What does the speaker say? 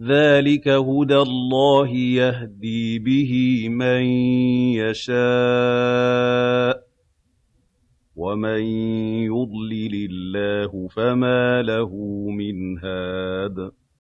ذَٰلِكَ هُدَى اللَّهِ يَهْدِي بِهِ مَن يَشَاءُ ۚ وَمَن يُضْلِلِ اللَّهُ فَمَا لَهُ مِنْ هَادٍ